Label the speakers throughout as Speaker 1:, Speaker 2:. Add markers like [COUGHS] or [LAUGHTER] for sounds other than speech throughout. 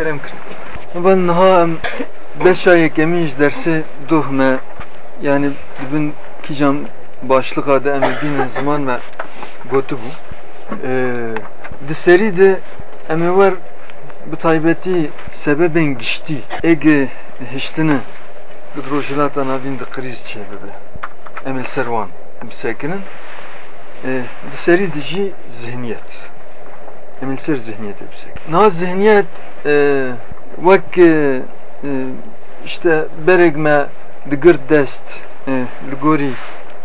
Speaker 1: kerem. Ben ha beşa yekemiş dersi duhme yani bin kicam başlık adı emi bin zaman ve gotu bu. Ee, di seri de emi var bu taybeti sebeben gişti. Ege hiştini Gidrojilat anavin de kriz çebebe. Emel servan bisekinin. Ee, di seri dici zihniyet. Emel ser zihniyet bisek. Na zihniyet e, vek e, işte beregme digir dest e, ligori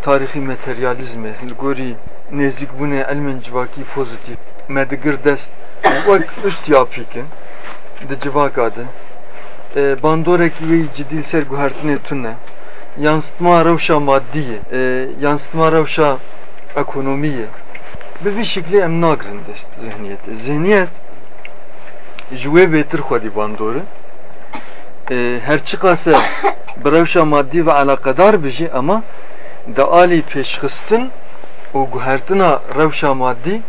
Speaker 1: tarihi materyalizme ligori nezik bune elmen civaki pozitif me digir dest vek üst yapıkin de civak adı e, bandorek ve ciddi ser guhertine tünne yansıtma revşa maddiye e, yansıtma revşa ekonomiye şekli em nagrin dest zihniyet. Zihniyet jwe betir xwedî bandorı e, her çıkasa brevşa maddi ve alakadar biji ama da ali peşxistin o guhertina revşa maddi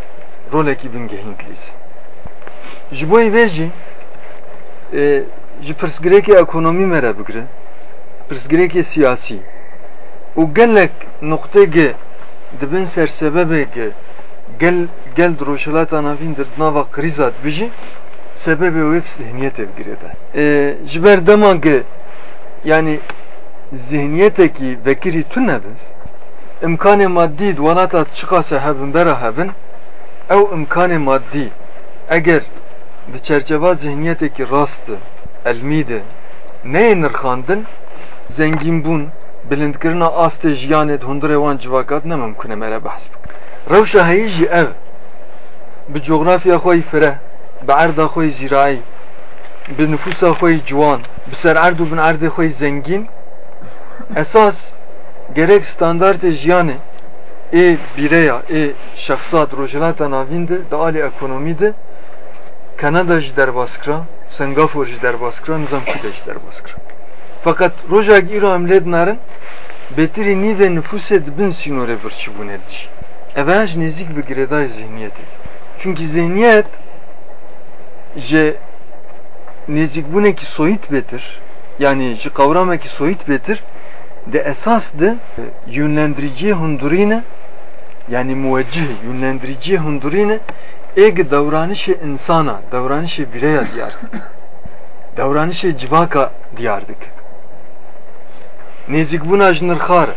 Speaker 1: roleki bin gehinkliz. Ji bo veji e, ji pirsgirêkê ekonomî me re bigire pirsgirêkê siyasî. Û gelek noqteke dibin ser sebebeke gel gel roşelata navîn dir nava krizat bijî sebebi hep zihniyet evgirede. E, jiber demange yani zihniyeteki vekiri tünedir. İmkanı maddi duanata çıkasa hebin bera hebin ev imkanı maddi eğer di çerçeve zihniyeteki rastı elmide neye nırkandın zengin bun bilindkirina aste jiyanet hundure wan civakat ne mümküne mere bahs bik. Revşa heyi ev bi coğrafya xoy fire به عرض خوی زیرایی به نفوس خوی جوان به سر عرض و به عرض خوی زنگین اساس gerek standart jiyane e bireya e şahsat rojilata navinde da ali ekonomide Kanada ji derbaskra Singapur ji derbaskra nizam kide ji derbaskra fakat rojak iro emled narin betiri ni ve nüfuse dibin sinore bir çibune diş evaj nezik bir gireday zihniyeti çünkü zihniyet je nezik ki soyut betir yani ji kavrameki soyut betir de esas de yönlendirici hundurine yani muveccih yönlendirici hundurine eg davranışı insana davranışı bireya diyardık. [LAUGHS] Davranışı civaka diyardık. Nezik buna jnırkhar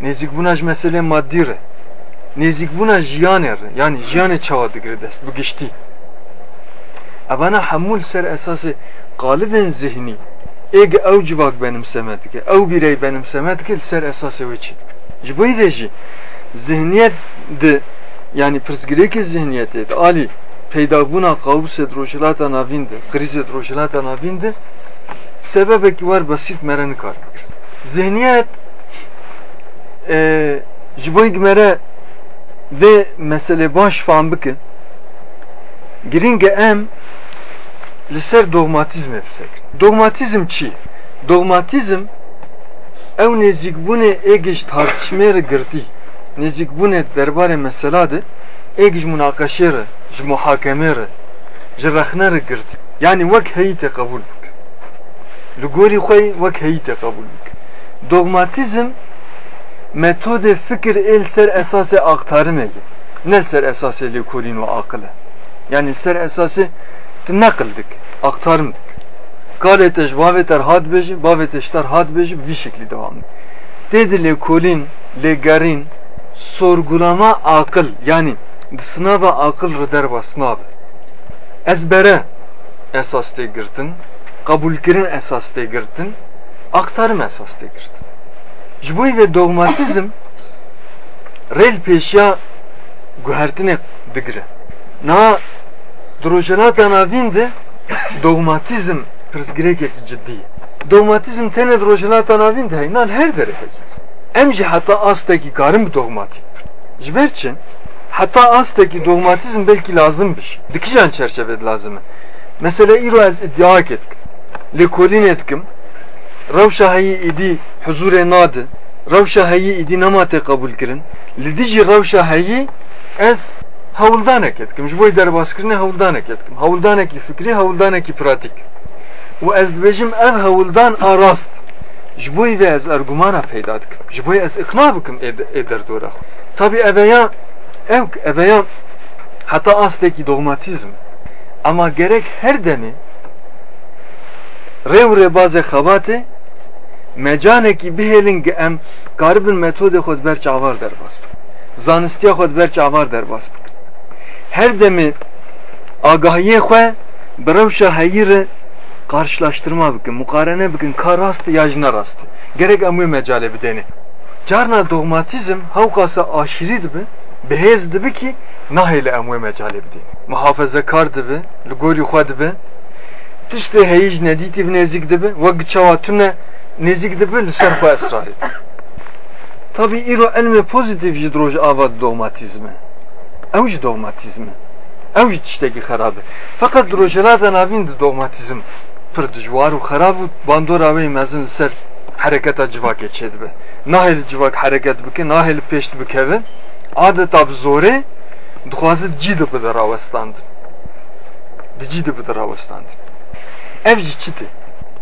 Speaker 1: nezik buna mesele maddire nezik buna jiyaner yani jiyane çavadık dest. Bu geçti. Evana hamul ser esası galibin zihni. Ege ev civak benimsemek ki ev birey benimsemek ki ser esası ve çit jiboy veji zihniyet de yani pırsgireki zihniyeti de ali peyda buna kavus edroşilata navinde kriz edroşilata navinde sebebe ki var basit mereni kar zihniyet e, jiboy gmere ve mesele baş fan bike giringe em li ser dogmatizm efsek dogmatizm çi? Dogmatizm ew nêzîkbûnê êgiş tartîşmê re girtî nêzîkbûnê derbarê mesela de êgiş münaqeşê re ji muhakemê re ji rexne re girtî yani wek heyîtê qebûl bik li gorî xwe wek heyîtê qebûl dogmatizm metode fikir el ser esası aktarım egi. Ne ser esası likorin ve akılı. Yani ser esası nakıldık, aktarımdık. Galeteş vaveter had beji, vaveteşler had beji bir şekilde devam Dedi le kolin, le garin, sorgulama akıl yani sınava akıl rıder ve sınav. Ezbere esas te girdin, kabul kirin esas te girdin, aktarım esas te girdin. Jboy ve dogmatizm rel peşya guhertine digre. Na Drojenata navinde dogmatizm prizgirek ciddi. Dogmatizm tene drojenata navinde haynan her dere Emji hatta astaki karım dogmatik. Jberçin hatta astaki dogmatizm belki lazımmış. Dikişan çerçevede lazım. Mesela iro az iddia ettik. Lekolin etkim. Ravşahayi idi huzure nadı. Ravşahayi idi namate kabul kirin. Lidici ravşahayi ez hawldanek etkim ji bo derbaskirinê hawldanek etkim hawldanekî fikrî hawldanekî pratik û ez dibêjim ev hawldan a rast ji bo vê ez ergumana peyda dikim ji bo ez iqna bikim ê derdora xwe tabi eveya ev eveya heta astekî dogmatizm ama gerek her demê rêw rêbazê xebatê ge em karibin metodê xwe ber çavar derbas bikin zanistiya xwe ber çavar derbas bikin her demê agahiyê xwe bi rewşa heyî re karşılaştırma bikin, mukarene bikin, ka rast ya. Gerek emuy mecale bideni. Carna dogmatizm havkasa aşiri dibi, behez dibi ki nahile emuy mecale bideni. Muhafazakar dibi, lugori xwa dibi, tişte heyic nedîtî nezik dibi, ve çawa tune nezik dibi li ser xwe esrar edi. Tabi îro elme pozitif ji droj ava dogmatizme. Ew ji dogmatizme. Ew ji tiştekî xerabe. Fakat drojelata navîn di dogmatizm pir dijwar û xerab û bandora wê mezin ser hereketa civakê çêdibe. Nahê li civak hereket bike, nahê li pêş bikeve, adeta bi zorê dixwaze cî de bide rawestandin. Di cî de bide rawestandin. Ev jî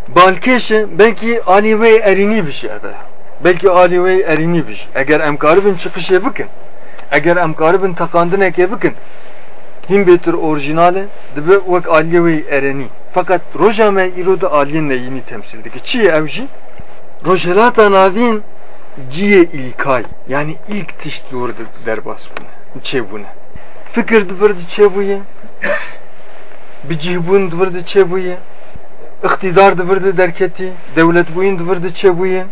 Speaker 1: çi tê? Balkêşe belkî alî wê erînî bişe eve. Belkî alî wê erînî bişe. Eger em karibin çıkışê bikin, eger em karibin teqandinekê bikin, him betir orijinale dibe wek aliye wê erenî. Fakat roja me îro da aliyên neyînî temsil dike. Çi ye ev jî? Rojelata navîn ciye ilkay yani ilk tişt doğru derbas bune. Çe bune. Fikir dibirdi çe buye. Bicihbun dibirdi çe buye. İktidar dibirdi derketi. Devlet buyun dibirdi çe buye.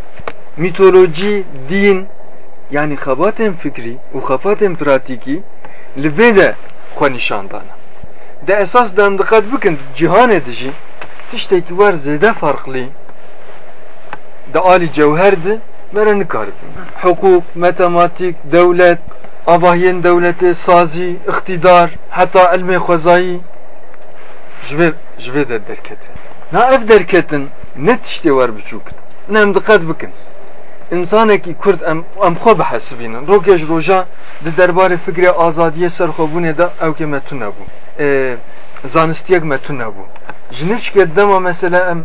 Speaker 1: Mitoloji, din yani xabaten fikri û xabaten pratikî li vê de xwe nîşandana. De esas dem diqet bikin cihanê de jî tiştekî wer zêde de alî cewher di mere. Hukuk, matematik, devlet, avahiyên devletê, sazî, iktidar, heta ilmê xwezayî ji vê derketin. Na ev derketin ne tiştê wer biçûk. Ne em diqet bikin. insanekî Kurd em xwe bihesibînin. Rokê ji roja di derbarê fikrê azadiyê serxwebûnê de ew kê me tune bû. Zanistiyek me tune bû. Ji nivçikê mesela em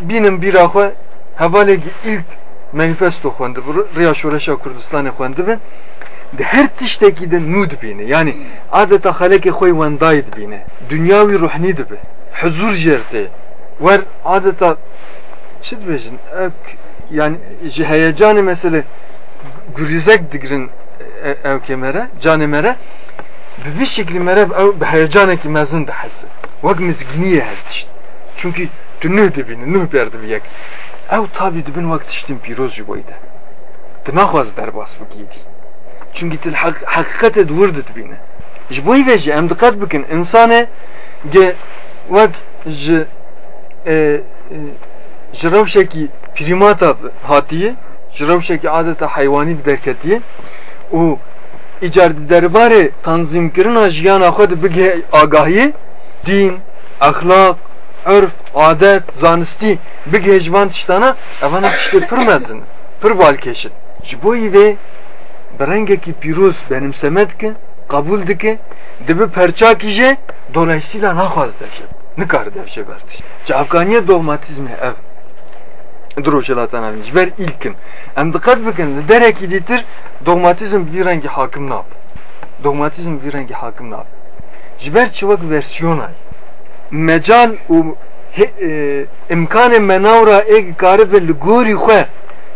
Speaker 1: bînin bîra xwe hevalekî ilk manifesto xwendibû Rêya Şoreşa Kurdistanê xwendibe di her tiştekî de nû dibîne. Yani adeta xelekê xwe wendayê dibîne. Dünya wî ruhnî dibe. Huzur jêr Wer adeta çi dibêjin? yani heyecanı mesele gürizek digirin ev kemere, canı mere bi bir şekli mere ev heyecanı ki mezin de hası. Vak mizginiye her Çünkü nuh dibini, nuh berdi bir yek. Ev tabi dibin vakt iştin piroz ji boyda. Tu naxwaz derbas bigiydi. Çünkü til hakikat edwurdu dibine. Ji boy ve ji em dikkat bikin insane ge vak ji ji rewşekî primata hatiye ji rewşekî adeta haywanî derketiye û îcar derbarê tanzîmkirina jiyana xwe di bige agahiyê dîn, axlaq, örf, adet, zanistî bige ji van tiştana evana tiştê pir mezin, pir balkêşin. Ji bo vê bi rengekî pîroz benimseme dike, dibe perçakî jê dolayısıyla naxwaz devşe. Nikar devşe berdiş. Cavkaniye dogmatizmi ev. Droşelatan avniş. Ver ilkin. Em dikkat bikin. Derek iditir dogmatizm bir rengi hakim ne yap? Dogmatizm bir rengi hakim ne yap? Jiber çıvak versiyon ay. Mecal u e, imkanı menavra ek garip ve ligori xwe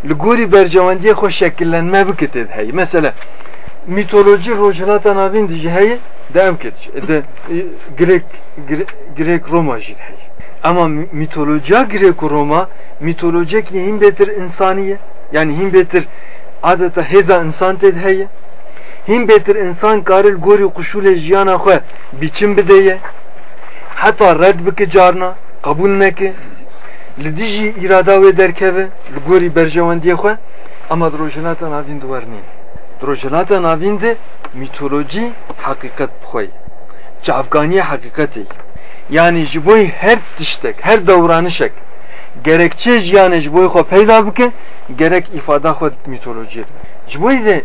Speaker 1: ligori bercevandiye xwe şekillenme bikitid hey. Mesela mitoloji rojelatan avin diye hey devam kedici. De Grek Grek Roma jid hey. Ama mitolojiya Grek-Roma mitolojik him betir insaniye yani him betir adeta heza insan ted heye him betir insan karil gori kuşule jiyana xwe biçim bideye hatta red bike carna kabul neke li dijî irada wê derkeve li gorî berjewendiye xwe ama drojilata navîn duwer nîn drojilata navîn de mitoloji hakikat bixwe çavkaniye hakikatê yani ji boî her tiştek her davranışek gerekçe jiyanê ji boî xwe peyda bike gerek ifada xwe mitoloji. Ji boî vê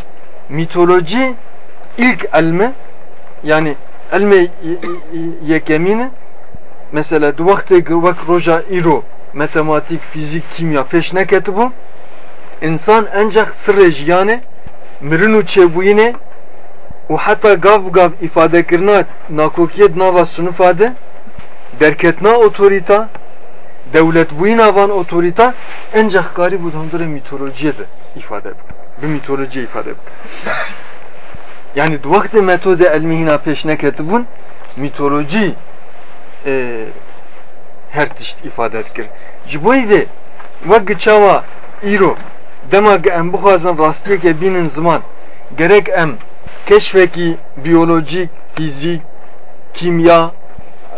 Speaker 1: mitoloji ilk elme yani elme yekemine mesela du vakti vak roja iro matematik, fizik, kimya peş neketi bu insan ancak sırrı jiyane mirinu çebuyine و حتی گاو گاو ifade کرنا ناکوکیت ناوا سنفاده درکتنا اوتوریتا devlet bu inavan otorita ancak gari bu dondure mitolojiye de ifade bu. Bu mitoloji ifade bu. Yani vakti metode elmihina peşine ketibun mitoloji e, her tişt ifade etkir. Jiboy ve vakti çava iro demek em bu xazan rastiye ke binin zaman gerek em keşfeki biyolojik, fizik, kimya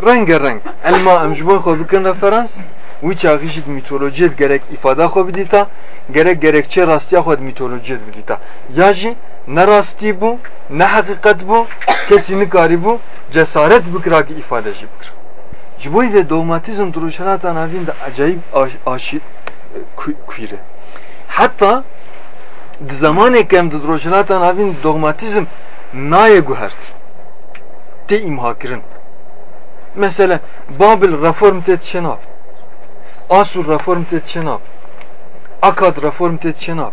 Speaker 1: rengarenk. Elma em ji bo xwe bikin referans. Wî çaxîşit mitolojiyet gerek ifada xwe bidîta gerek gerekçe rastiya xwe mitolojiyet bidîta. Ya jî ne rastî bû ne heqîqet bû kesî nikarî bû cesaret bikira ki ifade jî bikir. Ji bo vê dogmatizm duruşelata navîn de aşî kuyre. Hatta di zamaneke em di duruşelata navîn dogmatizm naye guhert tê imha kirin mesela Babil reform tê çenab Asur reform tê çenab Akad reform tê çenab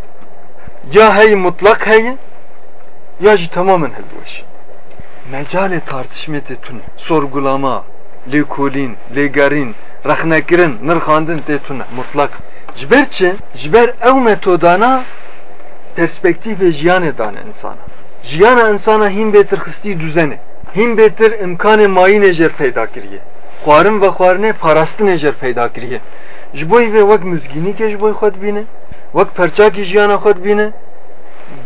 Speaker 1: ya hey mutlak hey ya jî tamamen helweş mecale tartışma tê tune sorgulama lêkolîn lêgerîn rexnekirin nirxandin tê tune mutlak ji ber çi ji ber ew metodana perspektîvê jiyanê dane insana. Jiyana insana hîn bêtir xistî düzene hîn bêtir imkanê mayî nêjer peyda kiriye xwarin ve xwarinê parastî nêjer peyda kiriye ji vê wek mizgînîkê ji bo xwe dibîne wek perçakî jiyana xwe dibîne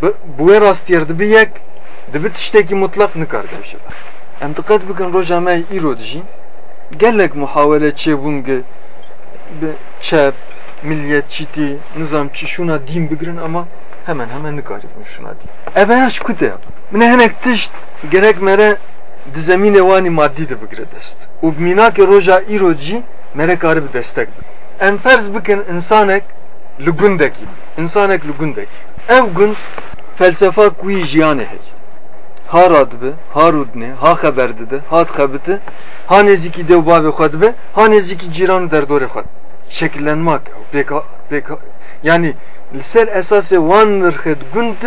Speaker 1: bi wê rastiyê dibi yek dibi tiştekî mutlak nikar dewşe em diqet bikin roja me îro dijîn gelek muhawele çêbûn çep milliyetçîtî nizamçî şuna dîn bigirin ama hemen hemen nikaribin şuna dîn eve yaş kute mine hinek tişt gerek mere di zemînê wanî maddî de bigire dest. Û mînakê roja îro jî mere karib destek bi em ferz bikin insanek li gundekî insanek li gundekî ev gund felsefa kuyî jiyanê heye ha radibe ha rûdine ha xeber dide hat xebite ha nêzîkî dew bavê xwe dibe ha nêzîkî cîran derdorê xwe şekillenmek pêka pêka yani ser esasê wan nirxê gund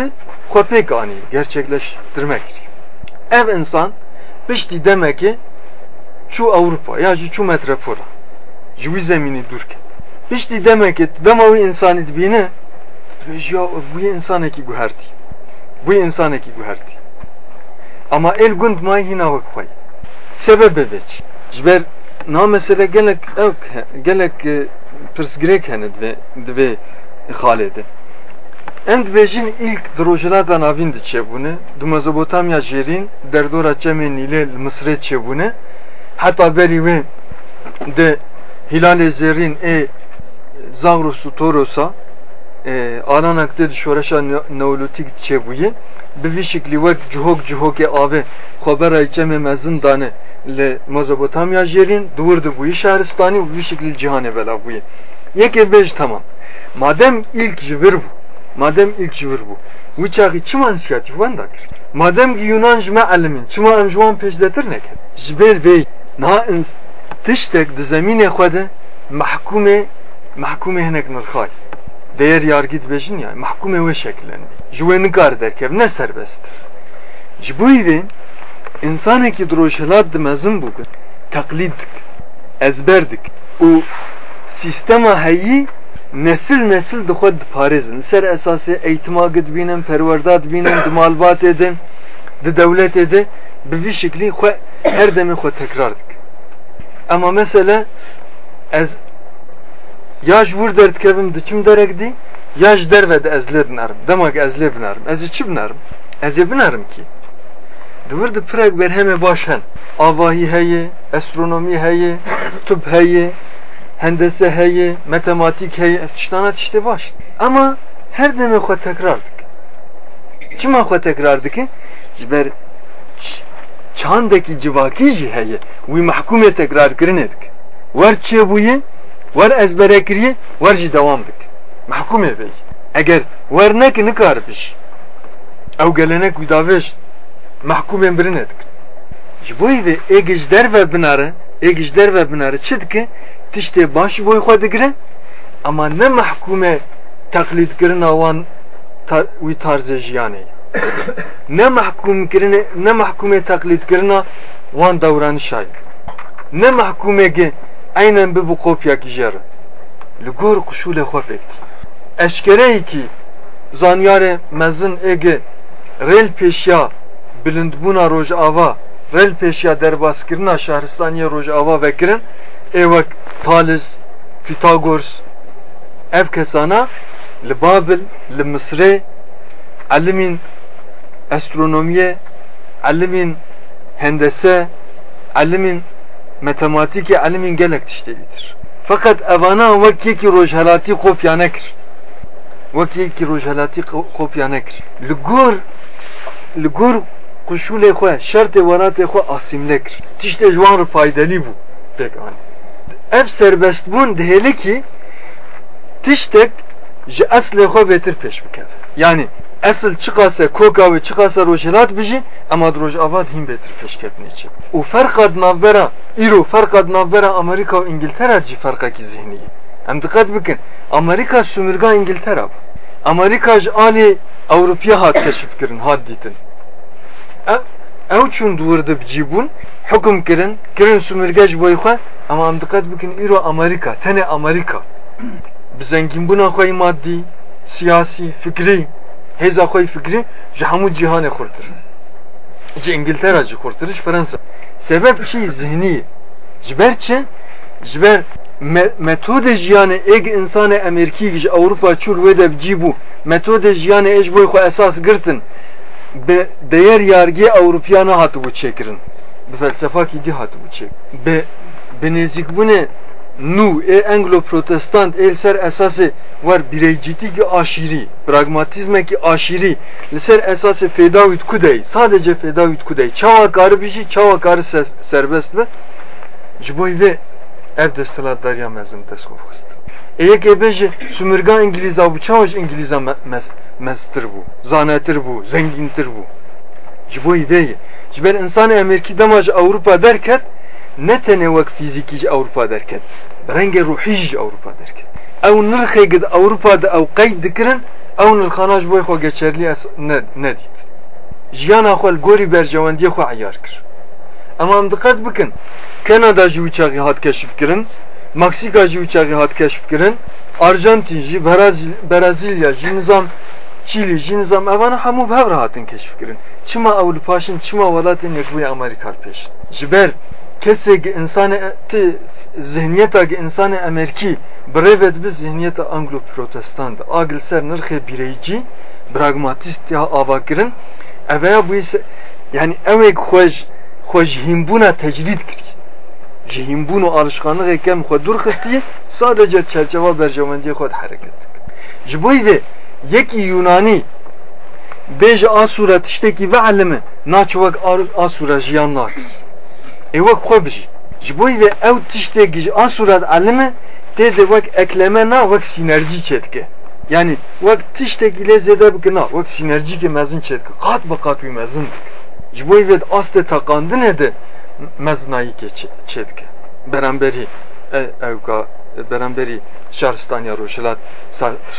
Speaker 1: xwe pêk anî gerçekleştirmek. Ev insan piştî demekî çû Avrupa ya jî çû metropora ji wî zemînî dûr ket piştî demekî dema wî insanî dibîne ya bu insanekî guhertî bu insanekî guhertî ama el gund may wek xwe sebebe veç ji ber na mesele gelek ew gelek pirsgirêk hene divê divê xalê de Em dibêjin ilk dirojilata navîn de çêbûne du Mezopotamya jêrîn derdora li Misrê çêbûne heta berî wê di Hilalê zêrîn ê Zagros û Torosa e, alanak tê di şoreşa bi vî şeklî wek cihok cihokê avê xwebera çemê mezin dane li Mezopotamya dibûyî şaristanî û bi vî şeklî cîhanê belav bûye yekê bêj tamam. Madem ilk ji vir bû madem ilk ji vir bû wî çaxî çiman şikayetî wan dakir madem ki Yunan ji me elimin çima em ji wan pêşdetir neket ji ber vê niha tiştek di zemînê xwe de mehkûmê mehkûmê hinek nirxay değer yargı dibêjin ya mahkumê wê şekillendi. Ji wê nikar derkev ne serbest ji bo îvê insanekî dirojhilat dimezin bû teqlîd dik ezber dik û sistema heyî nesil nesil dixwe diparêzin ser esasê eğitima [COUGHS] dibînin perwerda dibînin di malbatê de di dewletê de bi vî şeklî xwe her demê xwe tekrar dik ama mesele ez ya ji wir derdkevim diçim derek dî ya ji derve de ez lê binarim demek ez lê binarim ez ê çi binarim ez ê binarim kî wir di pirek berhemê baş hen avahî heye astronomî heye tıp heye hendese heye matematik heye. Tiştana tiştê baş. Ama her demê xwe tekrar dik çima xwe tekrar dike ji ber çandekî civakî jî heye. Wî mehkûmê tekrar kirinê dik wer çêbûye wer ezbere kiriye wer jî dewam dik mehkûmê bey eger wer nekî nikar biş ew gelenek wî davêj mehkûmên birine dik ji bo ve egiş derve binare egiş derve binare çi dike? Tiştê başî boy xwe digire ama ne mehkume taklîdkirina wan wî tarzê jiyanê ne mahkum kirine ne mahkume taklid kirina wan davranışay ne mahkume ge aynen bi bu kopya kijer li gor kuşule xwe pekti eşkere ki zanyare mezin ege rel peşya bilindbuna roj ava rel peşya derbaskirina şahristaniye roj ava vekirin evek Taliz Pitagors ev kesana li Babil li Mısır'e alimin astronomiye, alimin hendese, alimin matematiki, alimin gelek tiştelidir. Fakat evana vekki ki rojhalati kopya nekir. Vekki ki rojhalati kopya nekir. Ligur, ligur kuşule xwe, şertê weratê xwe asimlekir. Tiştê ji wan re faydelî bû. Pek an. Ev serbestbûn dihêle ki tiştek ji eslê xwe bêtir pêş bikeve. Yani asıl çıkasa koka ve çıkasa rojelat biji ama droj avad him betir peşketne için. O farkad navbera iro farkad navbera Amerika ve İngiltere ci farka ki zihni. Hem dikkat bakın Amerika sömürge İngiltere. Amerika ali Avrupa hat keşif kirin hat ditin ev çun duvarda bcibun hüküm kirin kirin sumirgaj boyka ama am dikkat iro Amerika tene Amerika. Bizengin buna koy maddi siyasi fikri heza koy fikri jahamu cihane kurtur ji İngiltere ji kurtuluş Fransa. Sebep çi zihni? Jiber çi? Jiber metode jiyane eg insane Ameriki ji Avrupa çur ve de bcibu metode jiyane ej boy ko esas girtin bi değer yargî Ewropiyana hatibû çêkirin bi felsefakî dî hatibû çêk bi bi nêzîkbûnê nû ê Anglo Protestant êl ser esasê var bireycitiki aşiri, pragmatizmeki aşiri liser esası fedavit kudey, sadece fedavit kudey. Çava karı bir şey, çava karı serbest mi? Ciboy ve ev destelat darya mezim deskov kıstı. Eyek ebeji sümürgan İngiliz bu çavaş İngiliz mez, mesttir bû zanetir bû zengîntir bû ji bo vê ye ji ber însanê Amerîkî ne tenê wek fîzîkî ji Ewropa derket bi rengê rûhî jî ji Ewropa derket ew nirxê gi di Ewropa de ew qey dikirin ew nirxana ji bo xwe geçerlî nedît jiyana xwe li gorî Ama dikkat bikin Kanada jî uçağı hat keşif kirin Meksika jî uçağı hat keşif kirin Arjantin jî Brezilya jî nizam Çili, jin nizam evana hamu bev rahatın keşif kirin. Çima Avrupaşın, çima velatın yekbuya Amerikar peşin. Jiber kesek insanı ti zihniyeta ki insanı Ameriki. Brevet bi zihniyeta Anglo Protestan agil ser nırxe bireyci pragmatist ya avakirin. Evaya bu ise yani evek hoş hoş himbuna tecrid kiri jihimbun o alışkanlık ekem xwe dur xistiye sadece çerçeve berjevendiye xwe hareket jiboy ve yekî Yunani. Bêje asura tiştekî veelime naçwek asura jiyanlar ê wek xwe bijî ji bo vê ew tiştekî ji asura elime tê de wek ekleme na wek sinerjî çêdike yani wek tiştekî lê zêde bike na wek sinerjîkê mezin çêdike qat bi qat wî mezin dike ji bo vê astê teqandinê de mezinayîkê çêdike beramberî ew ka beramberi şaristaniya rojelat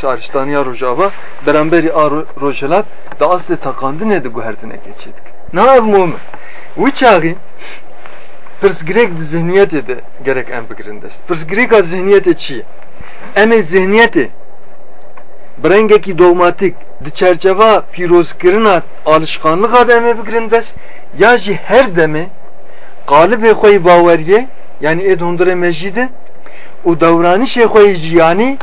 Speaker 1: şaristaniya rojava beramberi a rojelat da asli takandine de guherdine geçedik. Ne mumu? Bu çağı pirsgirek zihniyeti de gerek en bigirindesin. Pirsgirek a zihniyeti çi? Eme zihniyeti brengeki dogmatik di çerçeva pirozkirina alışkanlık adı eme bigirindesin. Ya ji her deme galib koy baveriye yani ed hondure mecidi o davranış ekoyi ciyani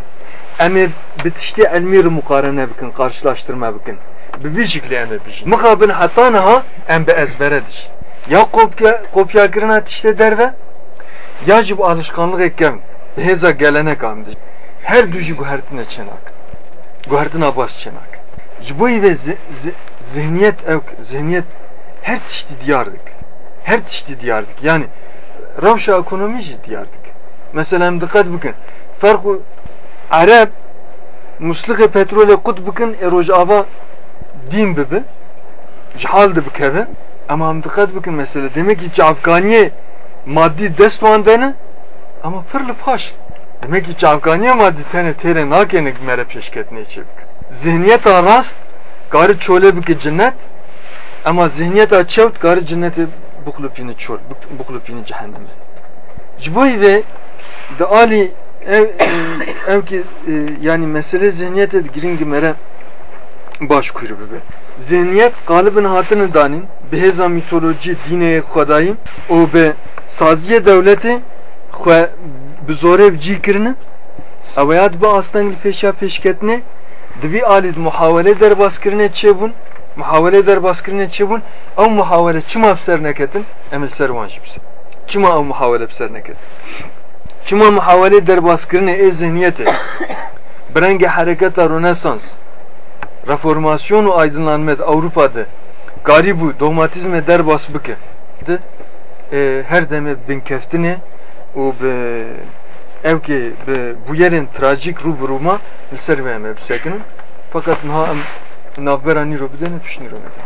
Speaker 1: emi bitişti elmir mukarene bikin, karşılaştırma bikin. Bir şekilde emi bikin. Mukabil hatta naha em be ezberedir. Ya kopya, kopya girina tişte derve, ya jib alışkanlık ekkem, heza gelenek amdi. Her düjü guhertine çenak. Guhertine bas çenak. Jiboy ve zihniyet ev, zihniyet her tişti diyardık. Her tişti diyardık. Yani ravşa ekonomi diyardık. Mesela dikkat bakın. Farkı Arap musluğu petrole kut bakın eroj ava din bibi. Cihal de bikeve. Ama hem dikkat bakın mesele. Demek ki cavganiye maddi dest vandana ama pırlı paş. Demek ki cavganiye maddi tane tere nakene mere peşketine çevik. Zihniyet rast garı çöle bükü cennet ama zihniyet açavt garı cenneti buklupini çöl, buklupini cehenneme. Ciboy ve de ali ev, [CLEARS THROAT] ev ki e, yani mesele zihniyet ed giringi mere baş kuyruğu be. Zihniyet galibin hatını danin beheza mitoloji dine khodayim o be saziye devleti xwe bi zorê cî kirine evayat bi astengî pêşa pêşketine divî alî muhawele derbaskirine çêbûn muhawele derbaskirine çêbûn ew muhawele çima ser neketin em li ser wan jî bise çima ew muhawele bi neketin çima muhawele derbaskirine ê zihniyete [COUGHS] bi rengê hereketa Rönesans. Reformasyon û aydınlanma Avrupa'da garibû dogmatizme derbas bike de e, her deme bin keftine û bi ev ki bi bu yerin trajik ve em bisekinin fakat em navbera nîro bide ne pişnîro bide